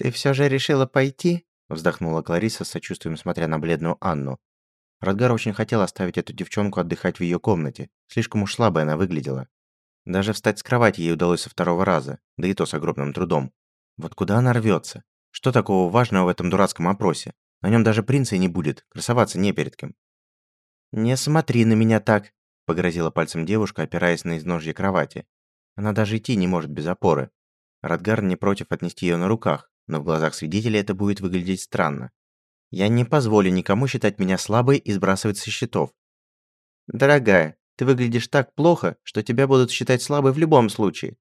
«Ты все же решила пойти?» Вздохнула Клариса с сочувствием, смотря на бледную Анну. Радгар очень хотел оставить эту девчонку отдыхать в ее комнате. Слишком уж слабой она выглядела. Даже встать с кровати ей удалось со второго раза, да и то с огромным трудом. Вот куда она рвется? Что такого важного в этом дурацком опросе? На нем даже принца не будет, красоваться не перед кем. «Не смотри на меня так», – погрозила пальцем девушка, опираясь на изножье кровати. Она даже идти не может без опоры. Радгар не против отнести ее на руках, но в глазах свидетелей это будет выглядеть странно. Я не позволю никому считать меня слабой и сбрасывать со счетов. Дорогая, ты выглядишь так плохо, что тебя будут считать слабой в любом случае,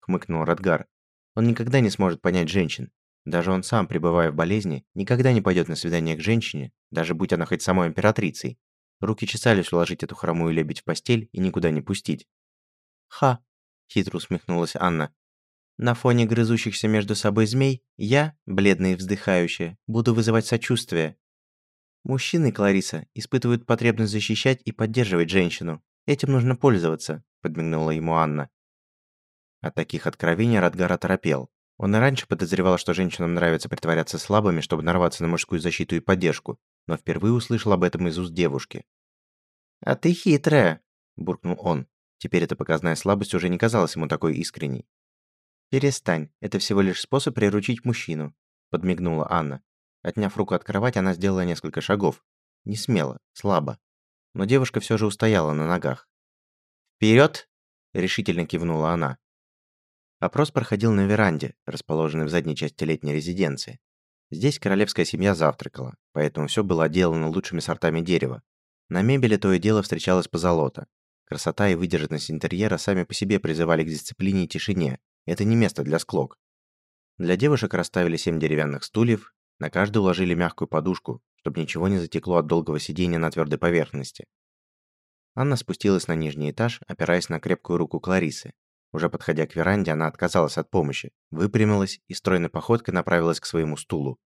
хмыкнул Радгар. Он никогда не сможет понять женщин. Даже он сам, пребывая в болезни, никогда не пойдет на свидание к женщине, даже будь она хоть самой императрицей. Руки чесались уложить эту хромую лебедь в постель и никуда не пустить. «Ха!» – хитро усмехнулась Анна. На фоне грызущихся между собой змей я, бледная и вздыхающая, буду вызывать сочувствие. Мужчины, Клариса, испытывают потребность защищать и поддерживать женщину. Этим нужно пользоваться, подмигнула ему Анна. От таких откровений Радгар оторопел. Он и раньше подозревал, что женщинам нравится притворяться слабыми, чтобы нарваться на мужскую защиту и поддержку, но впервые услышал об этом из уст девушки. «А ты хитрая», – буркнул он. Теперь эта показная слабость уже не казалась ему такой искренней. «Перестань, это всего лишь способ приручить мужчину», – подмигнула Анна. Отняв руку от кровати, она сделала несколько шагов. Не смело, слабо. Но девушка все же устояла на ногах. «Вперед!» – решительно кивнула она. Опрос проходил на веранде, расположенной в задней части летней резиденции. Здесь королевская семья завтракала, поэтому все было отделано лучшими сортами дерева. На мебели то и дело встречалось позолота. Красота и выдержанность интерьера сами по себе призывали к дисциплине и тишине, это не место для склок. Для девушек расставили семь деревянных стульев, на каждый уложили мягкую подушку, чтобы ничего не затекло от долгого сидения на твердой поверхности. Анна спустилась на нижний этаж, опираясь на крепкую руку Кларисы. Уже подходя к веранде, она отказалась от помощи, выпрямилась и стройной походкой направилась к своему стулу.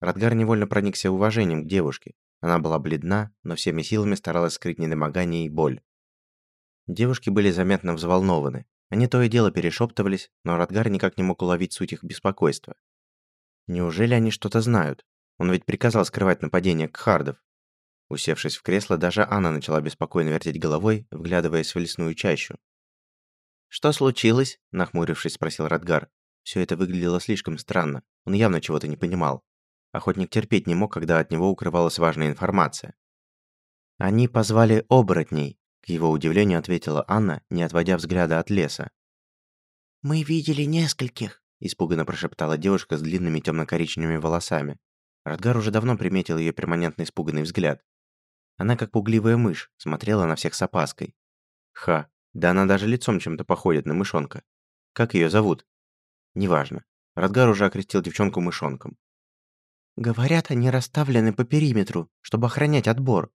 Радгар невольно проникся уважением к девушке. Она была бледна, но всеми силами старалась скрыть недомогание и боль. Девушки были заметно взволнованы. Они то и дело перешептывались, но Радгар никак не мог уловить суть их беспокойства. Неужели они что-то знают? Он ведь приказал скрывать нападение Кхардов. Усевшись в кресло, даже Анна начала беспокойно вертеть головой, вглядываясь в лесную чащу. «Что случилось?» – нахмурившись, спросил Радгар. Все это выглядело слишком странно. Он явно чего-то не понимал. Охотник терпеть не мог, когда от него укрывалась важная информация. «Они позвали оборотней», к его удивлению ответила Анна, не отводя взгляда от леса. «Мы видели нескольких», – испуганно прошептала девушка с длинными темно-коричневыми волосами. Радгар уже давно приметил ее перманентно испуганный взгляд. Она, как пугливая мышь, смотрела на всех с опаской. Ха, да она даже лицом чем-то походит на мышонка. Как ее зовут? Неважно. Радгар уже окрестил девчонку мышонком. «Говорят, они расставлены по периметру, чтобы охранять отбор».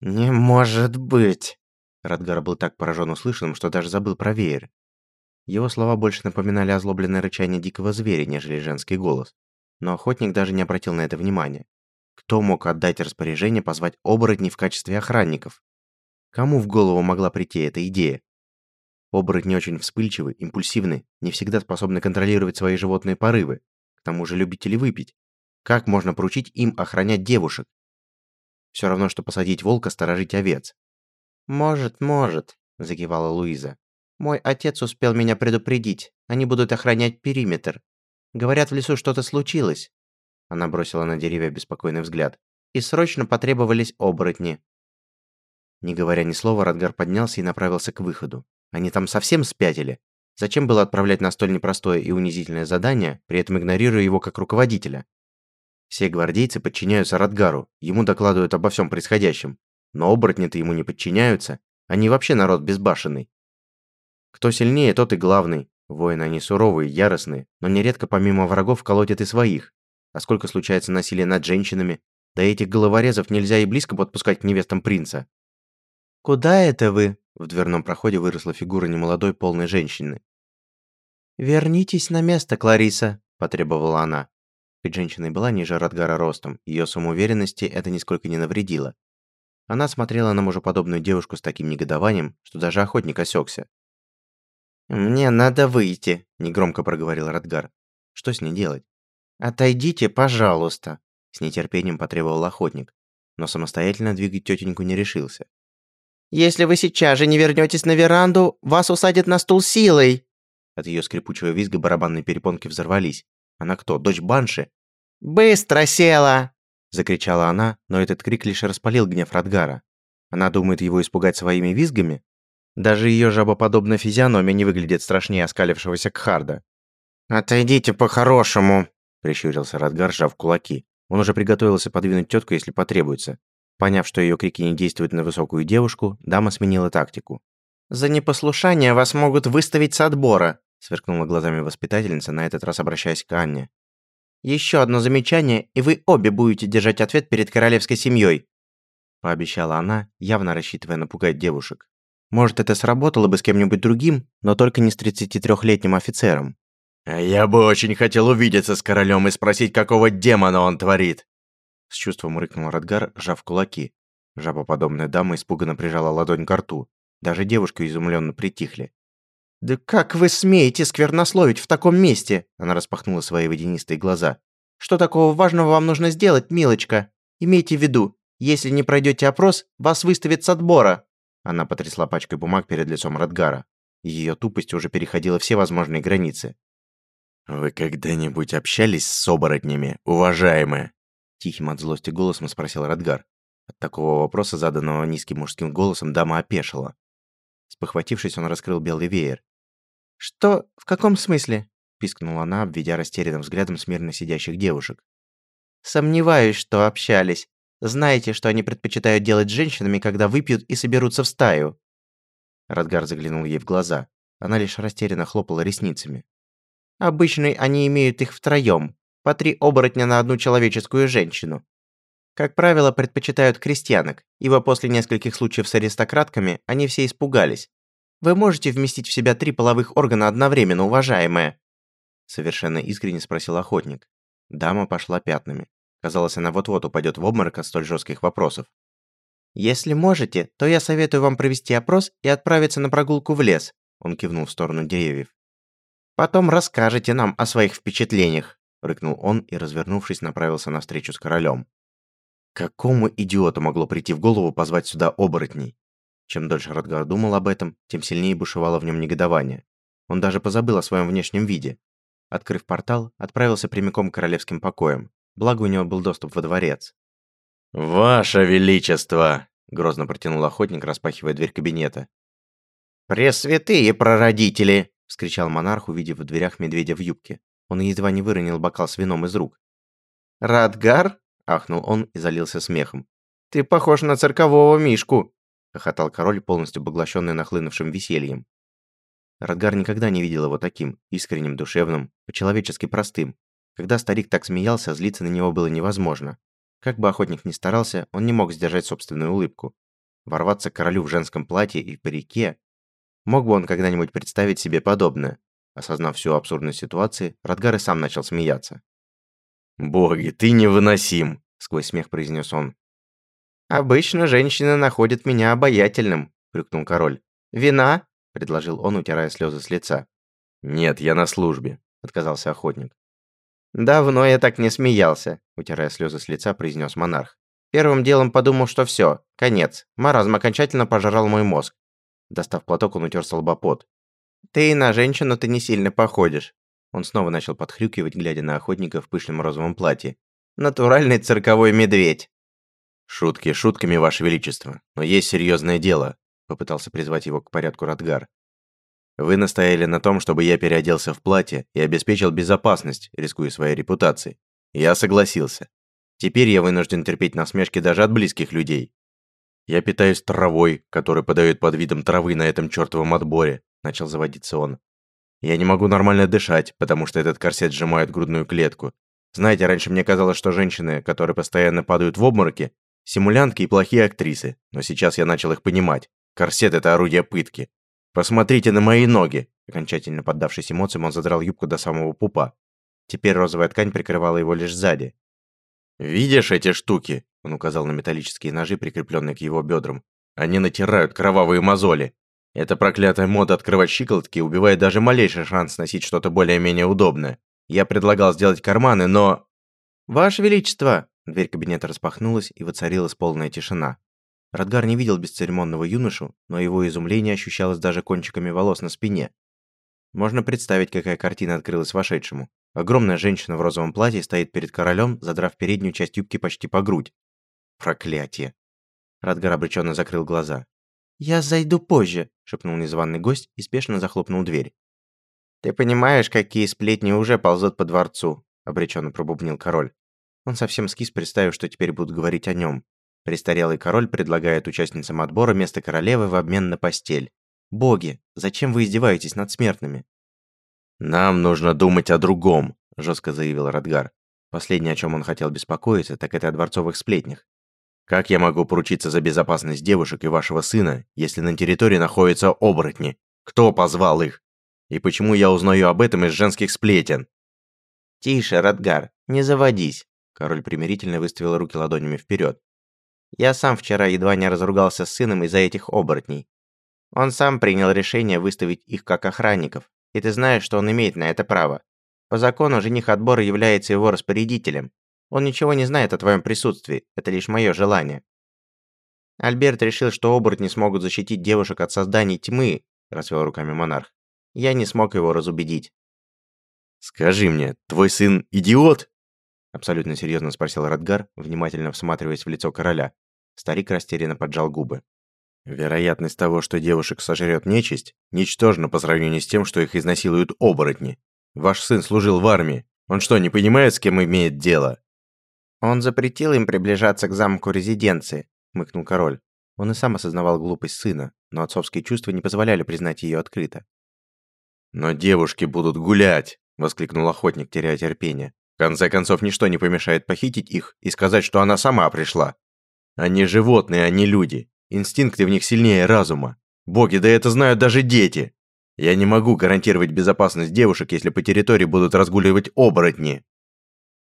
«Не может быть!» Радгар был так поражен услышанным, что даже забыл про веер. Его слова больше напоминали озлобленное рычание дикого зверя, нежели женский голос. Но охотник даже не обратил на это внимания. Кто мог отдать распоряжение позвать оборотней в качестве охранников? Кому в голову могла прийти эта идея? Оборотни очень вспыльчивы, импульсивны, не всегда способны контролировать свои животные порывы. К тому же любители выпить. Как можно поручить им охранять девушек? Все равно, что посадить волка сторожить овец. «Может, может», – закивала Луиза. «Мой отец успел меня предупредить. Они будут охранять периметр. Говорят, в лесу что-то случилось». Она бросила на деревья беспокойный взгляд. «И срочно потребовались оборотни». Не говоря ни слова, Радгар поднялся и направился к выходу. Они там совсем спятили. Зачем было отправлять на столь непростое и унизительное задание, при этом игнорируя его как руководителя? Все гвардейцы подчиняются Радгару, ему докладывают обо всем происходящем. Но оборотни-то ему не подчиняются. Они вообще народ безбашенный. Кто сильнее, тот и главный. Воины они суровые, яростные, но нередко помимо врагов колотят и своих. А сколько случается насилия над женщинами? Да этих головорезов нельзя и близко подпускать к невестам принца. «Куда это вы?» В дверном проходе выросла фигура немолодой полной женщины. «Вернитесь на место, Клариса», – потребовала она. Ведь женщина была ниже Радгара ростом, ее самоуверенности это нисколько не навредило. Она смотрела на мужеподобную девушку с таким негодованием, что даже охотник осекся. «Мне надо выйти», – негромко проговорил Радгар. Что с ней делать? «Отойдите, пожалуйста», – с нетерпением потребовал охотник, но самостоятельно двигать тетеньку не решился. «Если вы сейчас же не вернетесь на веранду, вас усадят на стул силой!» От ее скрипучего визга барабанные перепонки взорвались. Она кто, дочь Банши? «Быстро села!» – закричала она, но этот крик лишь распалил гнев Радгара. Она думает его испугать своими визгами? Даже ее жабоподобная физиономия не выглядит страшнее оскалившегося Кхарда. «Отойдите по-хорошему!» – прищурился Радгар, сжав кулаки. Он уже приготовился подвинуть тетку, если потребуется. Поняв, что ее крики не действуют на высокую девушку, дама сменила тактику. «За непослушание вас могут выставить с отбора», сверкнула глазами воспитательница, на этот раз обращаясь к Анне. «Еще одно замечание, и вы обе будете держать ответ перед королевской семьей», пообещала она, явно рассчитывая напугать девушек. Может, это сработало бы с кем-нибудь другим, но только не с 33-летним офицером. «А я бы очень хотел увидеться с королем и спросить, какого демона он творит!» С чувством рыкнул Радгар, сжав кулаки. Жабоподобная дама испуганно прижала ладонь к рту. Даже девушки изумленно притихли. «Да как вы смеете сквернословить в таком месте?» Она распахнула свои водянистые глаза. «Что такого важного вам нужно сделать, милочка? Имейте в виду, если не пройдете опрос, вас выставят с отбора!» Она потрясла пачкой бумаг перед лицом Радгара. Ее тупость уже переходила все возможные границы. «Вы когда-нибудь общались с оборотнями, уважаемые?» Тихим от злости голосом спросил Радгар. От такого вопроса, заданного низким мужским голосом, дама опешила. Спохватившись, он раскрыл белый веер. «Что? В каком смысле?» – пискнула она, обведя растерянным взглядом смирно сидящих девушек. «Сомневаюсь, что общались. Знаете, что они предпочитают делать с женщинами, когда выпьют и соберутся в стаю?» Радгар заглянул ей в глаза. Она лишь растерянно хлопала ресницами. «Обычно они имеют их втроем, по три оборотня на одну человеческую женщину. Как правило, предпочитают крестьянок, ибо после нескольких случаев с аристократками они все испугались. Вы можете вместить в себя три половых органа одновременно, уважаемая?» Совершенно искренне спросил охотник. Дама пошла пятнами. Казалось, она вот-вот упадет в обморок от столь жестких вопросов. «Если можете, то я советую вам провести опрос и отправиться на прогулку в лес», он кивнул в сторону деревьев. «Потом расскажете нам о своих впечатлениях», рыкнул он и, развернувшись, направился на встречу с королем. Какому идиоту могло прийти в голову позвать сюда оборотней? Чем дольше Радгар думал об этом, тем сильнее бушевало в нем негодование. Он даже позабыл о своем внешнем виде. Открыв портал, отправился прямиком к королевским покоям. Благо у него был доступ во дворец. «Ваше Величество!» – грозно протянул охотник, распахивая дверь кабинета. «Пресвятые прародители!» – вскричал монарх, увидев в дверях медведя в юбке. Он едва не выронил бокал с вином из рук. «Радгар?» – ахнул он и залился смехом. «Ты похож на циркового мишку!» – хохотал король, полностью поглощенный нахлынувшим весельем. Радгар никогда не видел его таким, искренним, душевным, по-человечески простым, когда старик так смеялся, злиться на него было невозможно. Как бы охотник ни старался, он не мог сдержать собственную улыбку. Ворваться к королю в женском платье и в парике. Мог бы он когда-нибудь представить себе подобное? Осознав всю абсурдность ситуации, Радгар и сам начал смеяться. «Боги, ты невыносим!» – сквозь смех произнес он. «Обычно женщины находят меня обаятельным», – прюкнул король. «Вина?» – предложил он, утирая слезы с лица. «Нет, я на службе», – отказался охотник. «Давно я так не смеялся», – утирая слезы с лица, произнес монарх. Первым делом подумал, что все, конец. Маразм окончательно пожрал мой мозг. Достав платок, он утер с лба пот. «Ты на женщину ты не сильно походишь». Он снова начал подхрюкивать, глядя на охотника в пышном розовом платье. «Натуральный цирковой медведь». «Шутки шутками, Ваше Величество, но есть серьезное дело», – попытался призвать его к порядку Радгар. Вы настояли на том, чтобы я переоделся в платье и обеспечил безопасность, рискуя своей репутацией. Я согласился. Теперь я вынужден терпеть насмешки даже от близких людей. Я питаюсь травой, которую подают под видом травы на этом чертовом отборе, начал заводиться он. Я не могу нормально дышать, потому что этот корсет сжимает грудную клетку. Знаете, раньше мне казалось, что женщины, которые постоянно падают в обмороки, симулянтки и плохие актрисы, но сейчас я начал их понимать. Корсет – это орудие пытки. «Посмотрите на мои ноги!» Окончательно поддавшись эмоциям, он задрал юбку до самого пупа. Теперь розовая ткань прикрывала его лишь сзади. «Видишь эти штуки?» Он указал на металлические ножи, прикрепленные к его бедрам. «Они натирают кровавые мозоли. Эта проклятая мода открывать щиколотки убивает даже малейший шанс носить что-то более-менее удобное. Я предлагал сделать карманы, но... «Ваше Величество!» Дверь кабинета распахнулась, и воцарилась полная тишина. Радгар не видел бесцеремонного юношу, но его изумление ощущалось даже кончиками волос на спине. Можно представить, какая картина открылась вошедшему. Огромная женщина в розовом платье стоит перед королем, задрав переднюю часть юбки почти по грудь. Проклятие. Радгар обреченно закрыл глаза. «Я зайду позже», — шепнул незваный гость и спешно захлопнул дверь. «Ты понимаешь, какие сплетни уже ползут по дворцу?» — обреченно пробубнил король. Он совсем скис, представив, что теперь будут говорить о нем. Престарелый король предлагает участницам отбора место королевы в обмен на постель. Боги, зачем вы издеваетесь над смертными? Нам нужно думать о другом, жестко заявил Радгар. Последнее, о чем он хотел беспокоиться, так это о дворцовых сплетнях. Как я могу поручиться за безопасность девушек и вашего сына, если на территории находятся оборотни? Кто позвал их? И почему я узнаю об этом из женских сплетен? Тише, Радгар, не заводись. Король примирительно выставил руки ладонями вперед. Я сам вчера едва не разругался с сыном из-за этих оборотней. Он сам принял решение выставить их как охранников, и ты знаешь, что он имеет на это право. По закону жених отбора является его распорядителем. Он ничего не знает о твоем присутствии, это лишь мое желание. Альберт решил, что оборотни смогут защитить девушек от созданий тьмы, развел руками монарх. Я не смог его разубедить. Скажи мне, твой сын идиот? Абсолютно серьезно спросил Радгар, внимательно всматриваясь в лицо короля. Старик растерянно поджал губы. Вероятность того, что девушек сожрет нечисть, ничтожна по сравнению с тем, что их изнасилуют оборотни. Ваш сын служил в армии. Он что, не понимает, с кем имеет дело? Он запретил им приближаться к замку резиденции, хмыкнул король. Он и сам осознавал глупость сына, но отцовские чувства не позволяли признать ее открыто. «Но девушки будут гулять!» – воскликнул охотник, теряя терпение. Конце концов, ничто не помешает похитить их и сказать, что она сама пришла. Они животные, а не люди. Инстинкты в них сильнее разума. Боги, да это знают даже дети. Я не могу гарантировать безопасность девушек, если по территории будут разгуливать оборотни.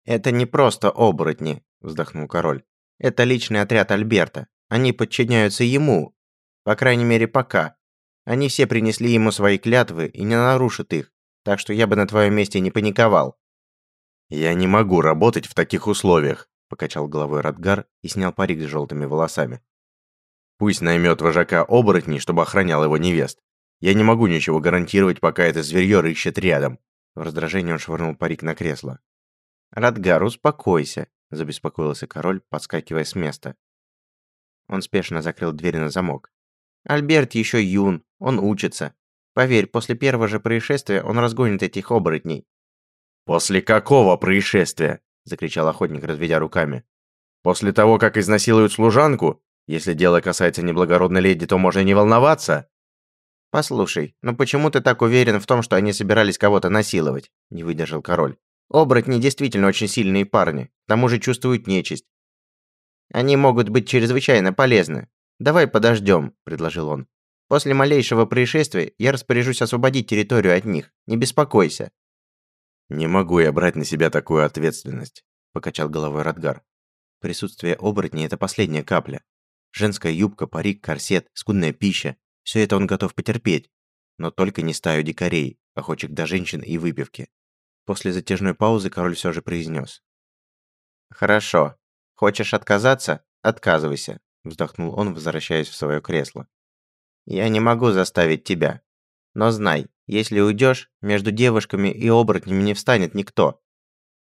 Это не просто оборотни, вздохнул король. Это личный отряд Альберта. Они подчиняются ему. По крайней мере, пока. Они все принесли ему свои клятвы и не нарушат их. Так что я бы на твоем месте не паниковал. «Я не могу работать в таких условиях», – покачал головой Радгар и снял парик с желтыми волосами. «Пусть наймет вожака оборотней, чтобы охранял его невест. Я не могу ничего гарантировать, пока это зверьё рыщет рядом». В раздражении он швырнул парик на кресло. «Радгар, успокойся», – забеспокоился король, подскакивая с места. Он спешно закрыл дверь на замок. «Альберт еще юн, он учится. Поверь, после первого же происшествия он разгонит этих оборотней. «После какого происшествия?» – закричал охотник, разведя руками. «После того, как изнасилуют служанку? Если дело касается неблагородной леди, то можно не волноваться». «Послушай, но почему ты так уверен в том, что они собирались кого-то насиловать?» – не выдержал король. «Оборотни действительно очень сильные парни, к тому же чувствуют нечисть. Они могут быть чрезвычайно полезны. Давай подождем», – предложил он. «После малейшего происшествия я распоряжусь освободить территорию от них. Не беспокойся». «Не могу я брать на себя такую ответственность», – покачал головой Радгар. Присутствие оборотней – это последняя капля. Женская юбка, парик, корсет, скудная пища – все это он готов потерпеть. Но только не стаю дикарей, охочек до женщин и выпивки. После затяжной паузы король все же произнес. «Хорошо. Хочешь отказаться? Отказывайся», – вздохнул он, возвращаясь в свое кресло. «Я не могу заставить тебя. Но знай, если уйдешь, между девушками и оборотнями не встанет никто.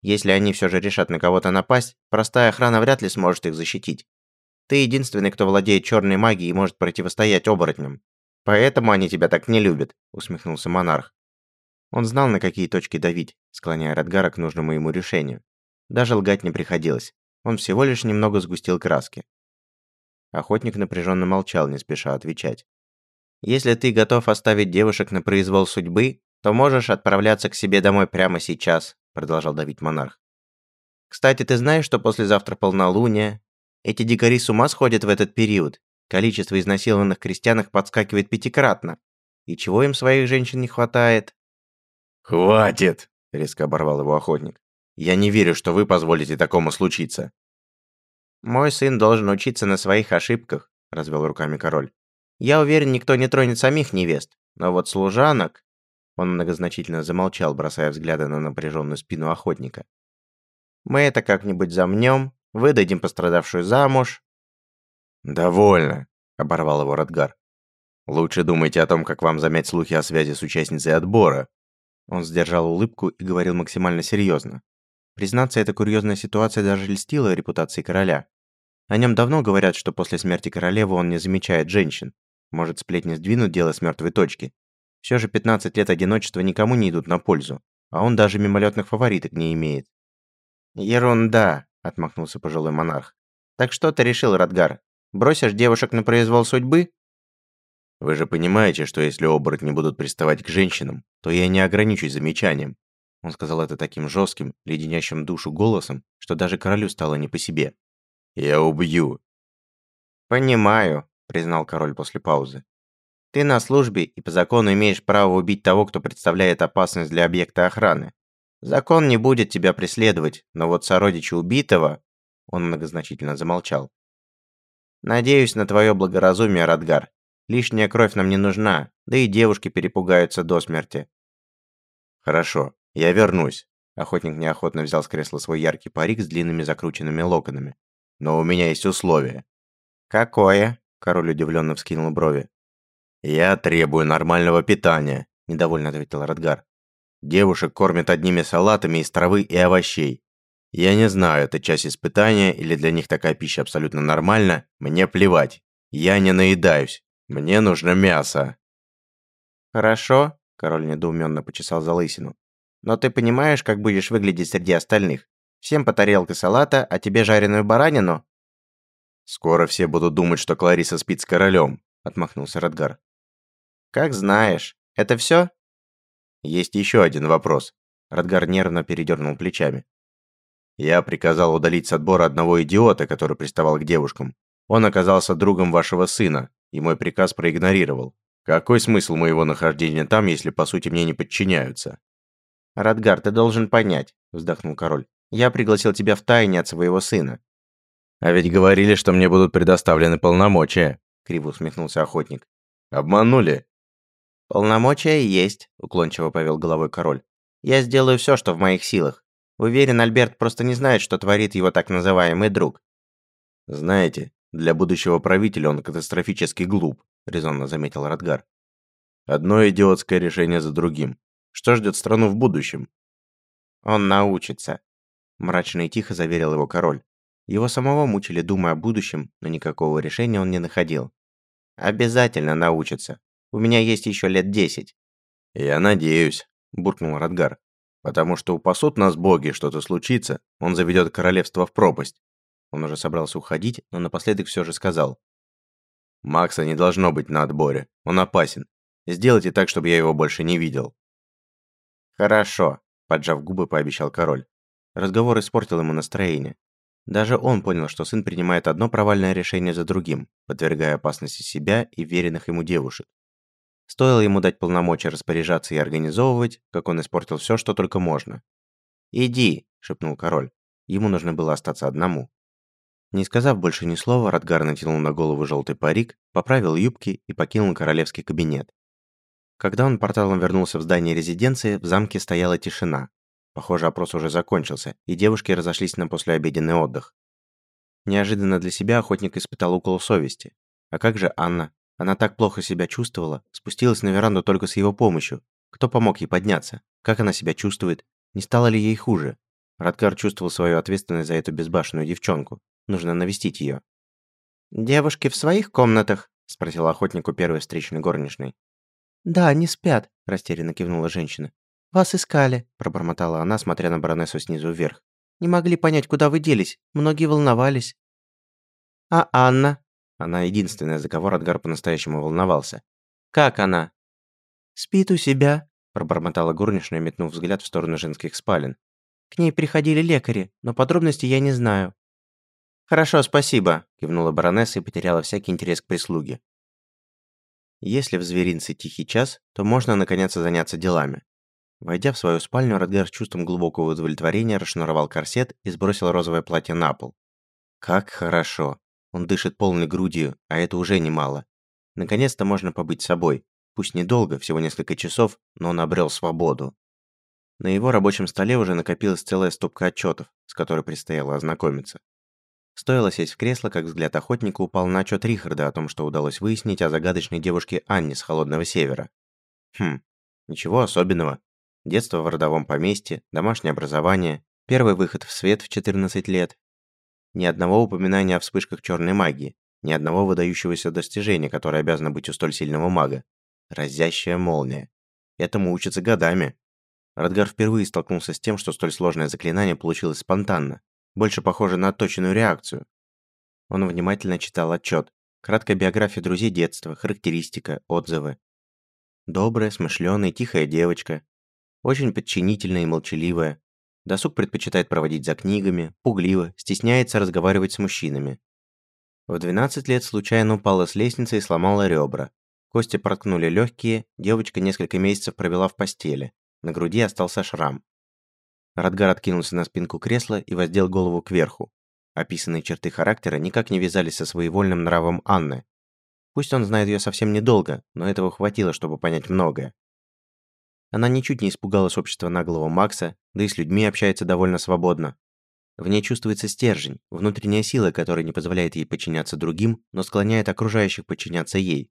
Если они все же решат на кого-то напасть, простая охрана вряд ли сможет их защитить. Ты единственный, кто владеет черной магией и может противостоять оборотням. Поэтому они тебя так не любят, усмехнулся монарх. Он знал, на какие точки давить, склоняя Радгара к нужному ему решению. Даже лгать не приходилось. Он всего лишь немного сгустил краски. Охотник напряженно молчал, не спеша отвечать. Если ты готов оставить девушек на произвол судьбы, то можешь отправляться к себе домой прямо сейчас, продолжал давить монарх. Кстати, ты знаешь, что послезавтра полнолуние? Эти дикари с ума сходят в этот период. Количество изнасилованных крестьянок подскакивает пятикратно. И чего им своих женщин не хватает? Хватит, резко оборвал его охотник. Я не верю, что вы позволите такому случиться. Мой сын должен учиться на своих ошибках, развел руками король. Я уверен, никто не тронет самих невест, но вот служанок... Он многозначительно замолчал, бросая взгляды на напряженную спину охотника. «Мы это как-нибудь замнем, выдадим пострадавшую замуж». «Довольно», — оборвал его Радгар. «Лучше думайте о том, как вам замять слухи о связи с участницей отбора». Он сдержал улыбку и говорил максимально серьезно. Признаться, эта курьезная ситуация даже льстила репутации короля. О нем давно говорят, что после смерти королевы он не замечает женщин. Может, сплетни сдвинут дело с мертвой точки. Все же 15 лет одиночества никому не идут на пользу, а он даже мимолетных фавориток не имеет. «Ерунда», — отмахнулся пожилой монарх. «Так что ты решил, Радгар? Бросишь девушек на произвол судьбы?» «Вы же понимаете, что если оборотни будут приставать к женщинам, то я не ограничусь замечанием». Он сказал это таким жестким, леденящим душу голосом, что даже королю стало не по себе. «Я убью». «Понимаю», — признал король после паузы. Ты на службе и по закону имеешь право убить того, кто представляет опасность для объекта охраны. Закон не будет тебя преследовать, но вот сородича убитого...» Он многозначительно замолчал. «Надеюсь на твое благоразумие, Радгар. Лишняя кровь нам не нужна, да и девушки перепугаются до смерти». «Хорошо, я вернусь». Охотник неохотно взял с кресла свой яркий парик с длинными закрученными локонами. «Но у меня есть условие». «Какое?» Король удивленно вскинул брови. «Я требую нормального питания», – недовольно ответил Радгар. «Девушек кормят одними салатами из травы и овощей. Я не знаю, это часть испытания или для них такая пища абсолютно нормальна, мне плевать. Я не наедаюсь. Мне нужно мясо». «Хорошо», – король недоуменно почесал за лысину. «Но ты понимаешь, как будешь выглядеть среди остальных? Всем по тарелке салата, а тебе жареную баранину?» «Скоро все будут думать, что Клариса спит с королем», – отмахнулся Радгар. Как знаешь. Это все? Есть еще один вопрос. Радгар нервно передернул плечами. Я приказал удалить с отбора одного идиота, который приставал к девушкам. Он оказался другом вашего сына, и мой приказ проигнорировал. Какой смысл моего нахождения там, если по сути мне не подчиняются? Радгар, ты должен понять, вздохнул король. Я пригласил тебя в тайне от своего сына. А ведь говорили, что мне будут предоставлены полномочия, криво усмехнулся охотник. Обманули. «Полномочия есть», – уклончиво повел головой король. «Я сделаю все, что в моих силах. Уверен, Альберт просто не знает, что творит его так называемый друг». «Знаете, для будущего правителя он катастрофически глуп», – резонно заметил Радгар. «Одно идиотское решение за другим. Что ждет страну в будущем?» «Он научится», – мрачно и тихо заверил его король. Его самого мучили, думая о будущем, но никакого решения он не находил. «Обязательно научится. У меня есть еще лет десять». «Я надеюсь», – буркнул Радгар. «Потому что упасут нас боги, что-то случится, он заведет королевство в пропасть». Он уже собрался уходить, но напоследок все же сказал. «Макса не должно быть на отборе. Он опасен. Сделайте так, чтобы я его больше не видел». «Хорошо», – поджав губы, пообещал король. Разговор испортил ему настроение. Даже он понял, что сын принимает одно провальное решение за другим, подвергая опасности себя и веренных ему девушек. Стоило ему дать полномочия распоряжаться и организовывать, как он испортил все, что только можно. «Иди», – шепнул король. Ему нужно было остаться одному. Не сказав больше ни слова, Радгар натянул на голову желтый парик, поправил юбки и покинул королевский кабинет. Когда он порталом вернулся в здание резиденции, в замке стояла тишина. Похоже, опрос уже закончился, и девушки разошлись на послеобеденный отдых. Неожиданно для себя охотник испытал укол совести. А как же Анна? Она так плохо себя чувствовала, спустилась на веранду только с его помощью. Кто помог ей подняться? Как она себя чувствует? Не стало ли ей хуже? Радгар чувствовал свою ответственность за эту безбашенную девчонку. Нужно навестить ее. «Девушки в своих комнатах?» – спросил охотнику первой встречной горничной. «Да, они спят», – растерянно кивнула женщина. «Вас искали», – пробормотала она, смотря на баронессу снизу вверх. «Не могли понять, куда вы делись. Многие волновались». «А Анна?» Она единственная, за кого Радгар по-настоящему волновался. «Как она?» «Спит у себя», – пробормотала горничная, метнув взгляд в сторону женских спален. «К ней приходили лекари, но подробностей я не знаю». «Хорошо, спасибо», – кивнула баронесса и потеряла всякий интерес к прислуге. Если в зверинце тихий час, то можно наконец заняться делами. Войдя в свою спальню, Радгар с чувством глубокого удовлетворения расшнуровал корсет и сбросил розовое платье на пол. Как хорошо. Он дышит полной грудью, а это уже немало. Наконец-то можно побыть собой. Пусть недолго, всего несколько часов, но он обрел свободу. На его рабочем столе уже накопилась целая стопка отчетов, с которой предстояло ознакомиться. Стоило сесть в кресло, как взгляд охотника упал на отчет Рихарда о том, что удалось выяснить о загадочной девушке Анне с Холодного Севера. Хм, ничего особенного. Детство в родовом поместье, домашнее образование, первый выход в свет в 14 лет. Ни одного упоминания о вспышках черной магии, ни одного выдающегося достижения, которое обязано быть у столь сильного мага. Разящая молния. Этому учатся годами. Радгар впервые столкнулся с тем, что столь сложное заклинание получилось спонтанно, больше похоже на отточенную реакцию. Он внимательно читал отчет. Краткая биография друзей детства, характеристика, отзывы. Добрая, смышленая, тихая девочка. Очень подчинительная и молчаливая. Досуг предпочитает проводить за книгами, пугливо, стесняется разговаривать с мужчинами. В 12 лет случайно упала с лестницы и сломала ребра. Кости проткнули легкие, девочка несколько месяцев провела в постели. На груди остался шрам. Радгар откинулся на спинку кресла и воздел голову кверху. Описанные черты характера никак не вязались со своевольным нравом Анны. Пусть он знает ее совсем недолго, но этого хватило, чтобы понять многое. Она ничуть не испугалась общества наглого Макса, да и с людьми общается довольно свободно. В ней чувствуется стержень, внутренняя сила, которая не позволяет ей подчиняться другим, но склоняет окружающих подчиняться ей.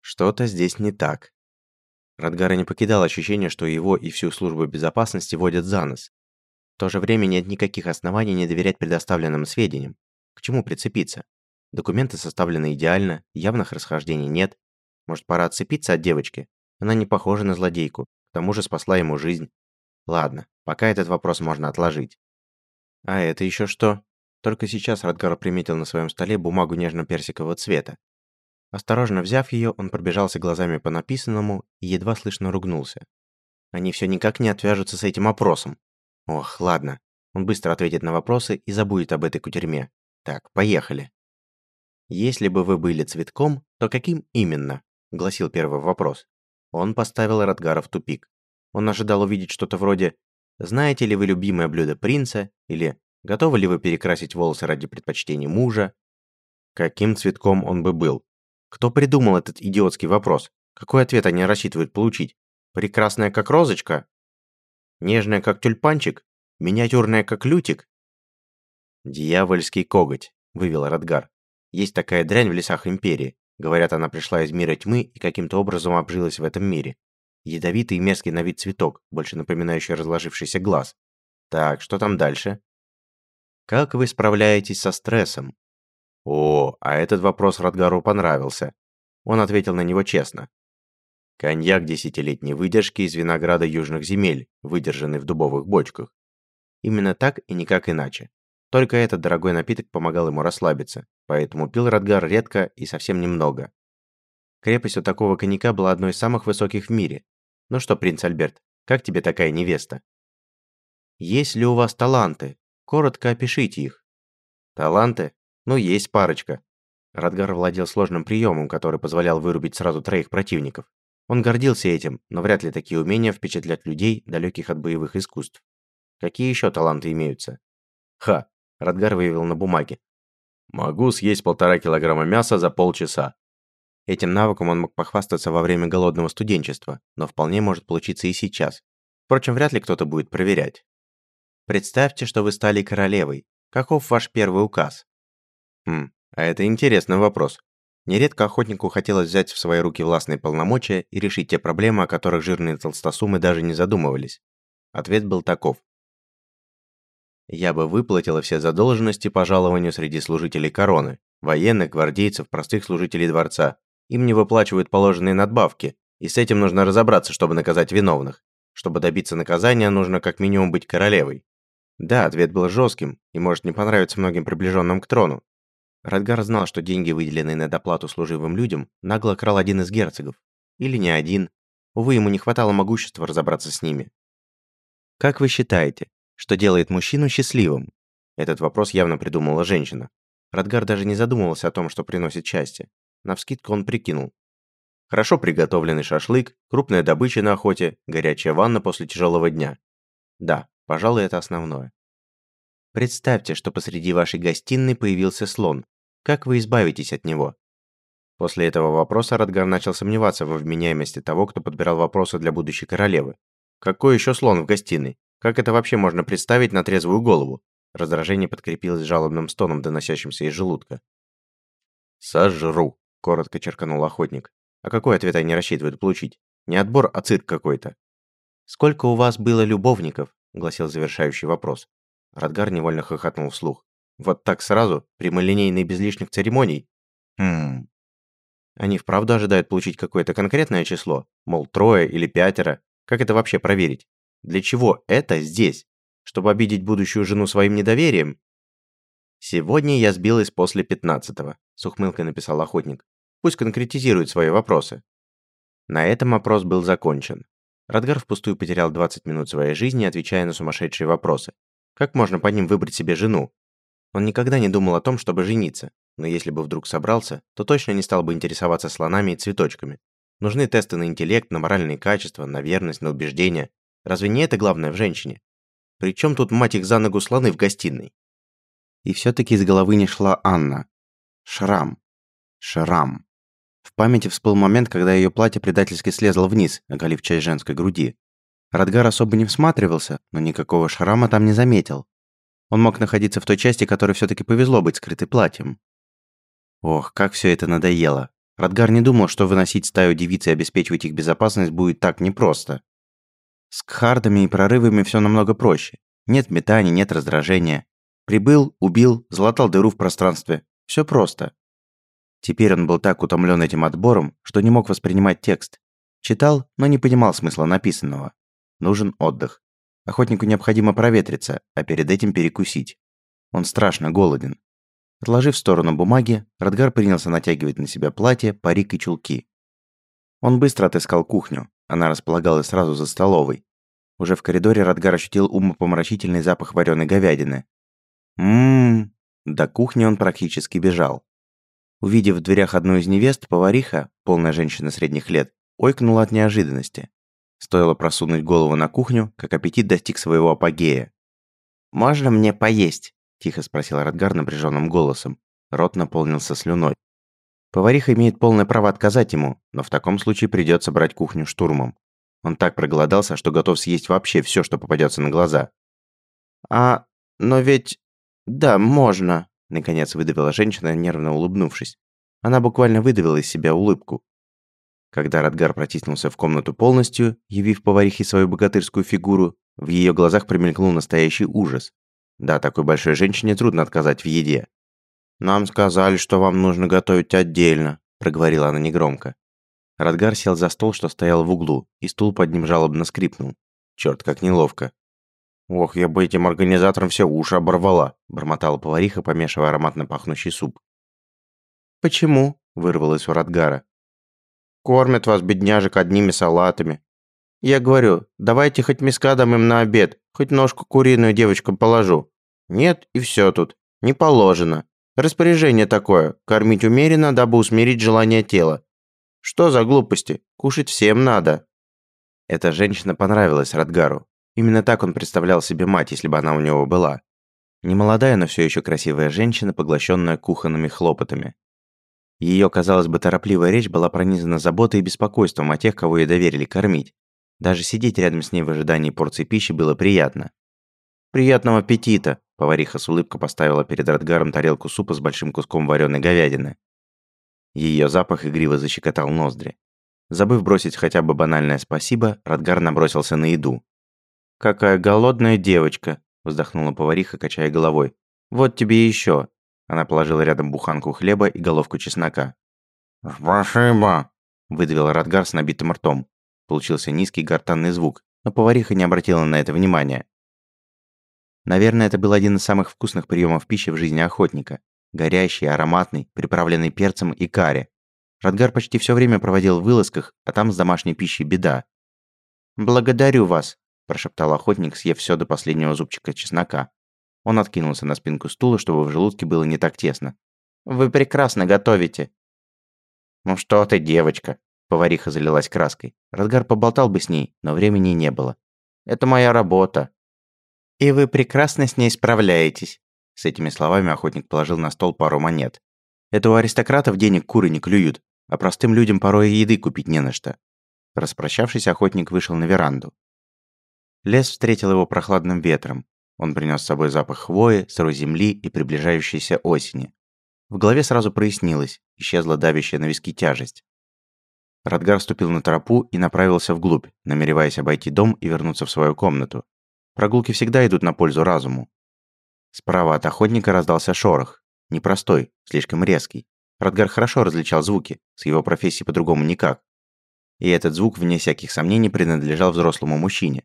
Что-то здесь не так. Радгара не покидал ощущение, что его и всю службу безопасности водят за нос. В то же время нет никаких оснований не доверять предоставленным сведениям. К чему прицепиться? Документы составлены идеально, явных расхождений нет. Может, пора отцепиться от девочки? Она не похожа на злодейку, к тому же спасла ему жизнь. Ладно, пока этот вопрос можно отложить. А это еще что? Только сейчас Радгар приметил на своем столе бумагу нежно-персикового цвета. Осторожно взяв ее, он пробежался глазами по написанному и едва слышно ругнулся. Они все никак не отвяжутся с этим опросом. Ох, ладно. Он быстро ответит на вопросы и забудет об этой кутерьме. Так, поехали. Если бы вы были цветком, то каким именно? гласил первый вопрос. Он поставил Радгара в тупик. Он ожидал увидеть что-то вроде «Знаете ли вы любимое блюдо принца?» или «Готовы ли вы перекрасить волосы ради предпочтений мужа?» Каким цветком он бы был? Кто придумал этот идиотский вопрос? Какой ответ они рассчитывают получить? Прекрасная как розочка? Нежная как тюльпанчик? Миниатюрная как лютик? Дьявольский коготь, вывел Радгар. Есть такая дрянь в лесах Империи. Говорят, она пришла из мира тьмы и каким-то образом обжилась в этом мире. Ядовитый и мерзкий на вид цветок, больше напоминающий разложившийся глаз. Так, что там дальше? Как вы справляетесь со стрессом? О, а этот вопрос Радгару понравился. Он ответил на него честно. Коньяк десятилетней выдержки из винограда южных земель, выдержанный в дубовых бочках. Именно так и никак иначе. Только этот дорогой напиток помогал ему расслабиться, поэтому пил Радгар редко и совсем немного. Крепость у такого коньяка была одной из самых высоких в мире. Ну что, принц Альберт, как тебе такая невеста? Есть ли у вас таланты? Коротко опишите их. Таланты? Ну, есть парочка. Радгар владел сложным приемом, который позволял вырубить сразу троих противников. Он гордился этим, но вряд ли такие умения впечатлят людей, далеких от боевых искусств. Какие еще таланты имеются? Ха, Радгар выявил на бумаге. Могу съесть полтора килограмма мяса за полчаса. Этим навыком он мог похвастаться во время голодного студенчества, но вполне может получиться и сейчас. Впрочем, вряд ли кто-то будет проверять. Представьте, что вы стали королевой. Каков ваш первый указ? Хм, а это интересный вопрос. Нередко охотнику хотелось взять в свои руки властные полномочия и решить те проблемы, о которых жирные толстосумы даже не задумывались. Ответ был таков. Я бы выплатила все задолженности по жалованию среди служителей короны, военных, гвардейцев, простых служителей дворца. Им не выплачивают положенные надбавки, и с этим нужно разобраться, чтобы наказать виновных. Чтобы добиться наказания, нужно как минимум быть королевой. Да, ответ был жестким и может не понравиться многим приближенным к трону, Радгар знал, что деньги, выделенные на доплату служивым людям, нагло крал один из герцогов. Или не один. Увы, ему не хватало могущества разобраться с ними. «Как вы считаете, что делает мужчину счастливым?» Этот вопрос явно придумала женщина. Радгар даже не задумывался о том, что приносит счастье. Навскидку он прикинул. Хорошо приготовленный шашлык, крупная добыча на охоте, горячая ванна после тяжелого дня. Да, пожалуй, это основное. Представьте, что посреди вашей гостиной появился слон, как вы избавитесь от него? После этого вопроса Радгар начал сомневаться во вменяемости того, кто подбирал вопросы для будущей королевы. Какой еще слон в гостиной? Как это вообще можно представить на трезвую голову? Раздражение подкрепилось жалобным стоном, доносящимся из желудка. «Сожру», — коротко черканул охотник. А какой ответ они рассчитывают получить? Не отбор, а цирк какой-то. «Сколько у вас было любовников?» — гласил завершающий вопрос. Радгар невольно хохотнул вслух. «Вот так сразу? Прямолинейно и без лишних церемоний?» «Хм...» Они вправду ожидают получить какое-то конкретное число? Мол, трое или пятеро? Как это вообще проверить? Для чего это здесь? Чтобы обидеть будущую жену своим недоверием? Сегодня я сбилась после пятнадцатого, с ухмылкой написал охотник. Пусть конкретизирует свои вопросы. На этом опрос был закончен. Радгар впустую потерял 20 минут своей жизни, отвечая на сумасшедшие вопросы. Как можно по ним выбрать себе жену? Он никогда не думал о том, чтобы жениться, но если бы вдруг собрался, то точно не стал бы интересоваться слонами и цветочками. Нужны тесты на интеллект, на моральные качества, на верность, на убеждения. Разве не это главное в женщине? Причем тут, мать их за ногу, слоны в гостиной? И все-таки из головы не шла Анна. Шрам. Шрам. В памяти всплыл момент, когда ее платье предательски слезло вниз, оголив часть женской груди. Радгар особо не всматривался, но никакого шрама там не заметил. Он мог находиться в той части, которой все таки повезло быть скрытой платьем. Ох, как все это надоело. Радгар не думал, что выносить стаю девиц и обеспечивать их безопасность будет так непросто. С кхардами и прорывами все намного проще. Нет метаний, нет раздражения. Прибыл, убил, залатал дыру в пространстве. Все просто. Теперь он был так утомлен этим отбором, что не мог воспринимать текст. Читал, но не понимал смысла написанного. Нужен отдых. Охотнику необходимо проветриться, а перед этим перекусить. Он страшно голоден. Отложив в сторону бумаги, Радгар принялся натягивать на себя платье, парик и чулки. Он быстро отыскал кухню. Она располагалась сразу за столовой. Уже в коридоре Радгар ощутил умопомрачительный запах вареной говядины. Ммм. До кухни он практически бежал. Увидев в дверях одну из невест, повариха, полная женщина средних лет, ойкнула от неожиданности. Стоило просунуть голову на кухню, как аппетит достиг своего апогея. «Можно мне поесть?» – тихо спросил Радгар напряженным голосом. Рот наполнился слюной. Повариха имеет полное право отказать ему, но в таком случае придется брать кухню штурмом. Он так проголодался, что готов съесть вообще все, что попадется на глаза. «А, но ведь... Да, можно», – наконец выдавила женщина, нервно улыбнувшись. Она буквально выдавила из себя улыбку. Когда Радгар протиснулся в комнату полностью, явив поварихе свою богатырскую фигуру, в ее глазах промелькнул настоящий ужас. Да, такой большой женщине трудно отказать в еде. «Нам сказали, что вам нужно готовить отдельно», – проговорила она негромко. Радгар сел за стол, что стоял в углу, и стул под ним жалобно скрипнул. Черт, как неловко. «Ох, я бы этим организаторам все уши оборвала», – бормотала повариха, помешивая ароматно пахнущий суп. «Почему?» – вырвалось у Радгара. Кормят вас, бедняжек, одними салатами. Я говорю, давайте хоть миска дам им на обед, хоть ножку куриную девочкам положу. Нет, и все тут. Не положено. Распоряжение такое, кормить умеренно, дабы усмирить желание тела. Что за глупости? Кушать всем надо. Эта женщина понравилась Радгару. Именно так он представлял себе мать, если бы она у него была. Немолодая, но все еще красивая женщина, поглощенная кухонными хлопотами. Ее, казалось бы, торопливая речь была пронизана заботой и беспокойством о тех, кого ей доверили кормить. Даже сидеть рядом с ней в ожидании порции пищи было приятно. «Приятного аппетита!» – повариха с улыбкой поставила перед Радгаром тарелку супа с большим куском вареной говядины. Ее запах игриво защекотал ноздри. Забыв бросить хотя бы банальное спасибо, Радгар набросился на еду. «Какая голодная девочка!» – вздохнула повариха, качая головой. «Вот тебе еще. Она положила рядом буханку хлеба и головку чеснока. «Спасибо!» – выдавил Радгар с набитым ртом. Получился низкий гортанный звук, но повариха не обратила на это внимания. Наверное, это был один из самых вкусных приемов пищи в жизни охотника. Горящий, ароматный, приправленный перцем и карри. Радгар почти все время проводил в вылазках, а там с домашней пищей беда. «Благодарю вас», – прошептал охотник, съев все до последнего зубчика чеснока. Он откинулся на спинку стула, чтобы в желудке было не так тесно. «Вы прекрасно готовите». «Ну что ты, девочка?» Повариха залилась краской. Радгар поболтал бы с ней, но времени не было. «Это моя работа». «И вы прекрасно с ней справляетесь». С этими словами охотник положил на стол пару монет. Это у аристократов денег куры не клюют, а простым людям порой и еды купить не на что. Распрощавшись, охотник вышел на веранду. Лес встретил его прохладным ветром. Он принес с собой запах хвои, сырой земли и приближающейся осени. В голове сразу прояснилось, исчезла давящая на виски тяжесть. Радгар ступил на тропу и направился вглубь, намереваясь обойти дом и вернуться в свою комнату. Прогулки всегда идут на пользу разуму. Справа от охотника раздался шорох. Непростой, слишком резкий. Радгар хорошо различал звуки, с его профессией по-другому никак. И этот звук, вне всяких сомнений, принадлежал взрослому мужчине.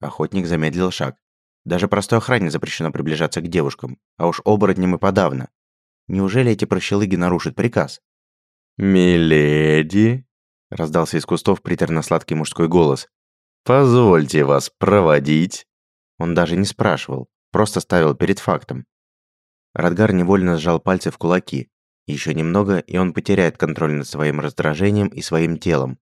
Охотник замедлил шаг. Даже простой охране запрещено приближаться к девушкам, а уж оборотням и подавно. Неужели эти прощелыги нарушат приказ? «Миледи!» – раздался из кустов приторно-сладкий мужской голос. «Позвольте вас проводить!» Он даже не спрашивал, просто ставил перед фактом. Радгар невольно сжал пальцы в кулаки. Еще немного, и он потеряет контроль над своим раздражением и своим телом.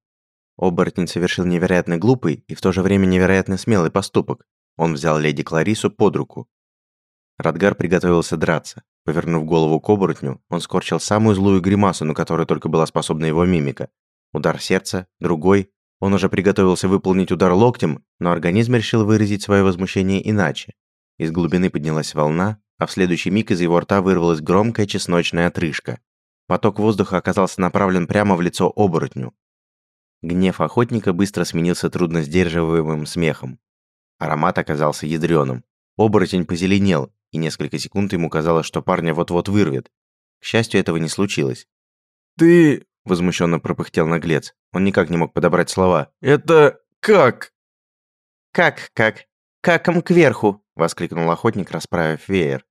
Оборотень совершил невероятно глупый и в то же время невероятно смелый поступок. Он взял леди Кларису под руку. Радгар приготовился драться. Повернув голову к оборотню, он скорчил самую злую гримасу, на которую только была способна его мимика. Удар сердца, другой. Он уже приготовился выполнить удар локтем, но организм решил выразить свое возмущение иначе. Из глубины поднялась волна, а в следующий миг из его рта вырвалась громкая чесночная отрыжка. Поток воздуха оказался направлен прямо в лицо оборотню. Гнев охотника быстро сменился трудно сдерживаемым смехом. Аромат оказался ядреным. Оборотень позеленел, и несколько секунд ему казалось, что парня вот-вот вырвет. К счастью, этого не случилось. «Ты...» – возмущенно пропыхтел наглец. Он никак не мог подобрать слова. «Это... как?» «Как, как? Каком кверху!» – воскликнул охотник, расправив веер.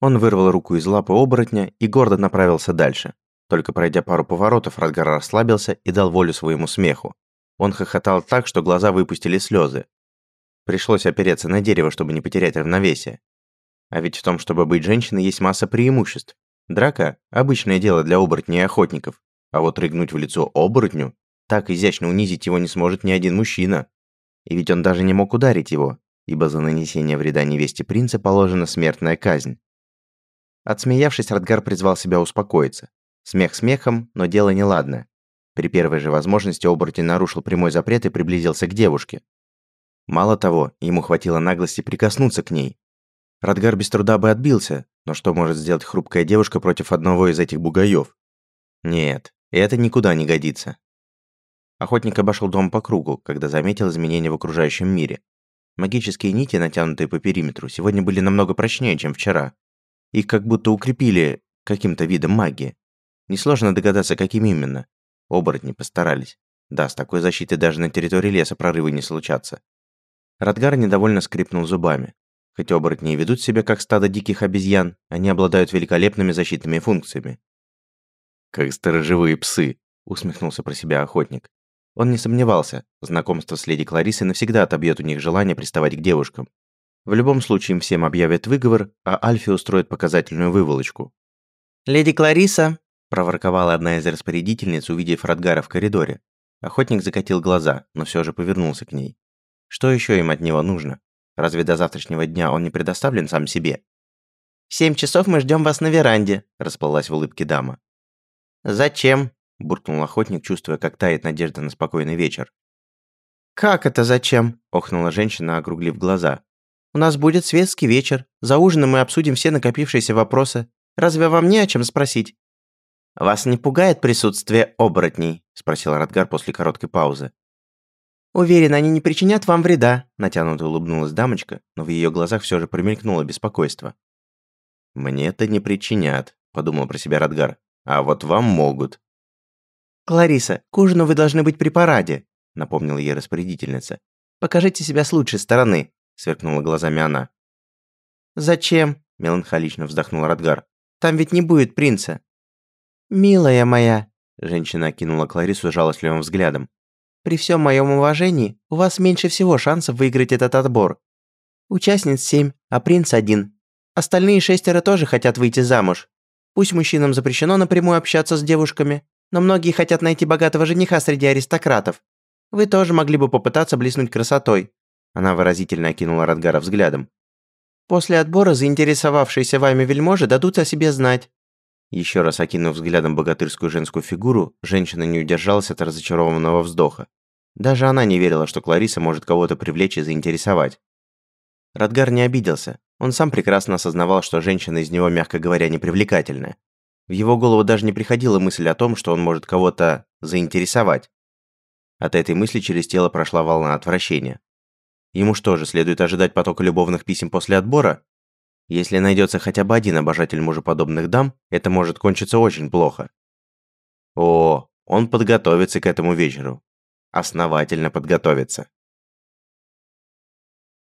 Он вырвал руку из лапы оборотня и гордо направился дальше. Только пройдя пару поворотов, Радгар расслабился и дал волю своему смеху. Он хохотал так, что глаза выпустили слезы. Пришлось опереться на дерево, чтобы не потерять равновесие. А ведь в том, чтобы быть женщиной, есть масса преимуществ. Драка – обычное дело для оборотней и охотников. А вот рыгнуть в лицо оборотню, так изящно унизить его не сможет ни один мужчина. И ведь он даже не мог ударить его, ибо за нанесение вреда невесте принца положена смертная казнь. Отсмеявшись, Радгар призвал себя успокоиться. Смех смехом, но дело неладное. При первой же возможности оборотень нарушил прямой запрет и приблизился к девушке. Мало того, ему хватило наглости прикоснуться к ней. Радгар без труда бы отбился, но что может сделать хрупкая девушка против одного из этих бугаев? Нет, это никуда не годится. Охотник обошел дом по кругу, когда заметил изменения в окружающем мире. Магические нити, натянутые по периметру, сегодня были намного прочнее, чем вчера. Их как будто укрепили каким-то видом магии. Несложно догадаться, каким именно. Оборотни постарались. Да, с такой защитой даже на территории леса прорывы не случатся. Радгар недовольно скрипнул зубами. Хоть оборотни и ведут себя как стадо диких обезьян, они обладают великолепными защитными функциями. «Как сторожевые псы», — усмехнулся про себя охотник. Он не сомневался, знакомство с леди Кларисой навсегда отобьет у них желание приставать к девушкам. В любом случае им всем объявят выговор, а Альфи устроит показательную выволочку. «Леди Клариса!» проворковала одна из распорядительниц, увидев Радгара в коридоре. Охотник закатил глаза, но все же повернулся к ней. Что еще им от него нужно? Разве до завтрашнего дня он не предоставлен сам себе? «В семь часов мы ждем вас на веранде», – расплылась в улыбке дама. «Зачем?» – буркнул охотник, чувствуя, как тает надежда на спокойный вечер. «Как это зачем?» – охнула женщина, округлив глаза. «У нас будет светский вечер. За ужином мы обсудим все накопившиеся вопросы. Разве вам не о чем спросить?» «Вас не пугает присутствие оборотней?» – спросил Радгар после короткой паузы. «Уверен, они не причинят вам вреда», – натянуто улыбнулась дамочка, но в ее глазах все же промелькнуло беспокойство. «Мне-то не причинят», – подумал про себя Радгар. «А вот вам могут». «Клариса, к ужину вы должны быть при параде», – напомнила ей распорядительница. «Покажите себя с лучшей стороны», – сверкнула глазами она. «Зачем?» – меланхолично вздохнул Радгар. «Там ведь не будет принца». «Милая моя», – женщина окинула Кларису жалостливым взглядом. «При всем моем уважении, у вас меньше всего шансов выиграть этот отбор. Участниц семь, а принц один. Остальные шестеро тоже хотят выйти замуж. Пусть мужчинам запрещено напрямую общаться с девушками, но многие хотят найти богатого жениха среди аристократов. Вы тоже могли бы попытаться блеснуть красотой». Она выразительно окинула Радгара взглядом. «После отбора заинтересовавшиеся вами вельможи дадут о себе знать. Еще раз окинув взглядом богатырскую женскую фигуру, женщина не удержалась от разочарованного вздоха. Даже она не верила, что Клариса может кого-то привлечь и заинтересовать. Радгар не обиделся. Он сам прекрасно осознавал, что женщина из него, мягко говоря, непривлекательная. В его голову даже не приходила мысль о том, что он может кого-то заинтересовать. От этой мысли через тело прошла волна отвращения. Ему что же, следует ожидать потока любовных писем после отбора? Если найдется хотя бы один обожатель мужеподобных дам, это может кончиться очень плохо. О, он подготовится к этому вечеру. Основательно подготовится.